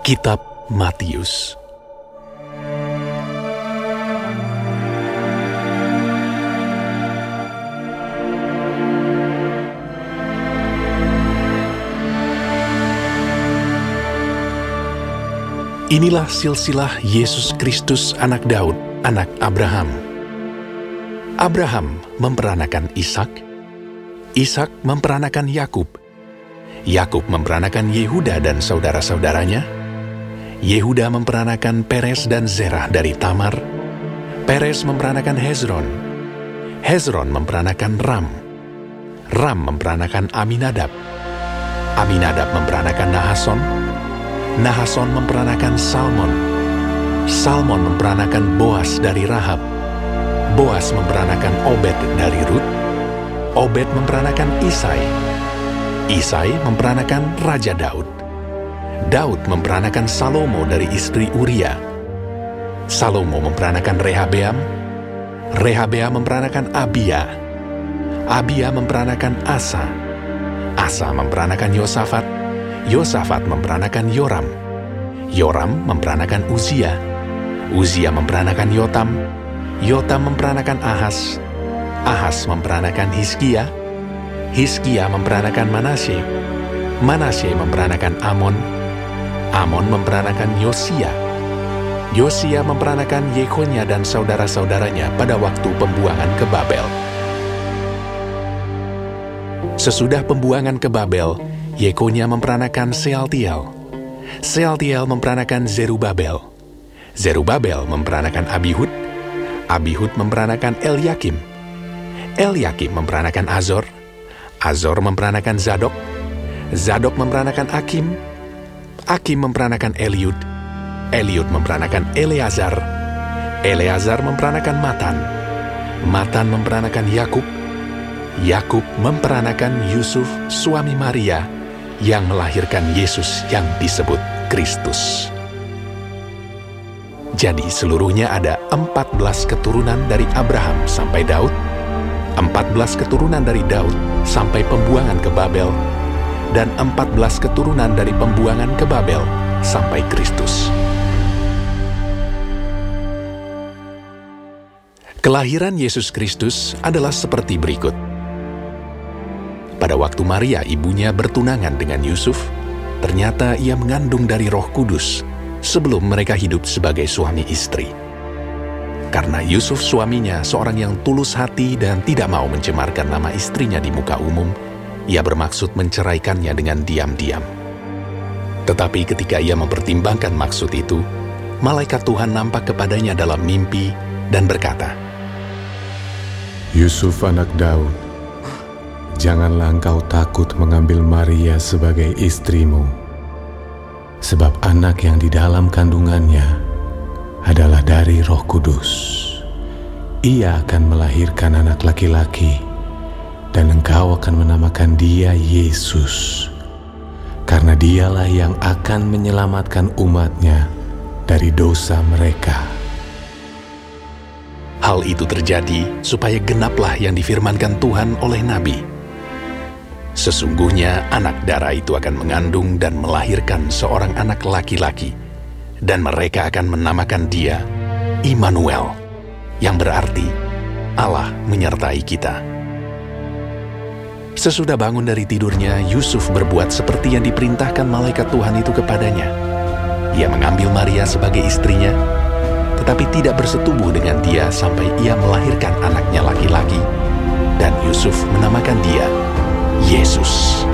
Kitab Matius Inilah silsilah Yesus Kristus anak Daud, anak Abraham. Abraham memperanakan Ishak, Ishak memperanakan Yakub, Yakub memperanakan Yehuda dan saudara-saudaranya, Yehuda memperanakan Peres dan Zerah dari Tamar, Peres memperanakan Hezron, Hezron memperanakan Ram, Ram memperanakan Aminadab, Aminadab memperanakan Nahason, Nahason memperanakan Salmon. Salmon memperanakan Boas dari Rahab. Boas memperanakan Obed dari Rut. Obed memperanakan Isai. Isai memperanakan Raja Daud. Daud memperanakan Salomo dari istri Uria. Salomo memperanakan Rehabeam. Rehabeam memperanakan Abia. Abia memperanakan Asa. Asa memperanakan Yosafat. Yosafat memperanakan Yoram. Yoram memperanakan Uzia. Uzia memperanakan Yotam. Yotam memperanakan Ahas. Ahas memperanakan Hiskia. Hiskia memperanakan Manasye. Manasye memperanakan Amon. Amon memperanakan Yosia. Yosia memperanakan Yekonya dan saudara-saudaranya pada waktu pembuangan ke Babel. Sesudah pembuangan ke Babel, Yekonya memperanakan Sealtiel. Sealtiel memperanakan Zerubabel. Zerubabel memperanakan Abihud. Abihud memperanakan Eliakim. Eliakim memperanakan Azor. Azor memperanakan Zadok. Zadok memperanakan Akim. Akim memperanakan Eliud. Eliud memperanakan Eleazar. Eleazar memperanakan Matan. Matan memperanakan Yakub. Yakub memperanakan Yusuf, suami Maria, yang melahirkan Yesus yang disebut Kristus. Jadi seluruhnya ada 14 keturunan dari Abraham sampai Daud, 14 keturunan dari Daud sampai pembuangan ke Babel, dan 14 keturunan dari pembuangan ke Babel sampai Kristus. Kelahiran Yesus Kristus adalah seperti berikut. Pada waktu Maria ibunya bertunangan dengan Yusuf, ternyata ia mengandung dari roh kudus sebelum mereka hidup sebagai suami istri. Karena Yusuf suaminya seorang yang tulus hati dan tidak mau mencemarkan nama istrinya di muka umum, ia bermaksud menceraikannya dengan diam-diam. Tetapi ketika ia mempertimbangkan maksud itu, malaikat Tuhan nampak kepadanya dalam mimpi dan berkata, Yusuf anak Daud, janganlah engkau takut mengambil Maria sebagai istrimu, sebab anak yang di dalam kandungannya adalah dari Roh Kudus. Ia akan melahirkan anak laki-laki, dan engkau akan menamakan dia Yesus, karena dialah yang akan menyelamatkan umatnya dari dosa mereka. Hal itu terjadi supaya genaplah yang difirmankan Tuhan oleh Nabi Sesungguhnya anak darah itu akan mengandung dan melahirkan seorang anak laki-laki, dan mereka akan menamakan dia Immanuel, yang berarti Allah menyertai kita. Sesudah bangun dari tidurnya, Yusuf berbuat seperti yang diperintahkan malaikat Tuhan itu kepadanya. Ia mengambil Maria sebagai istrinya, tetapi tidak bersetubuh dengan dia sampai ia melahirkan anaknya laki-laki, dan Yusuf menamakan dia Yesus.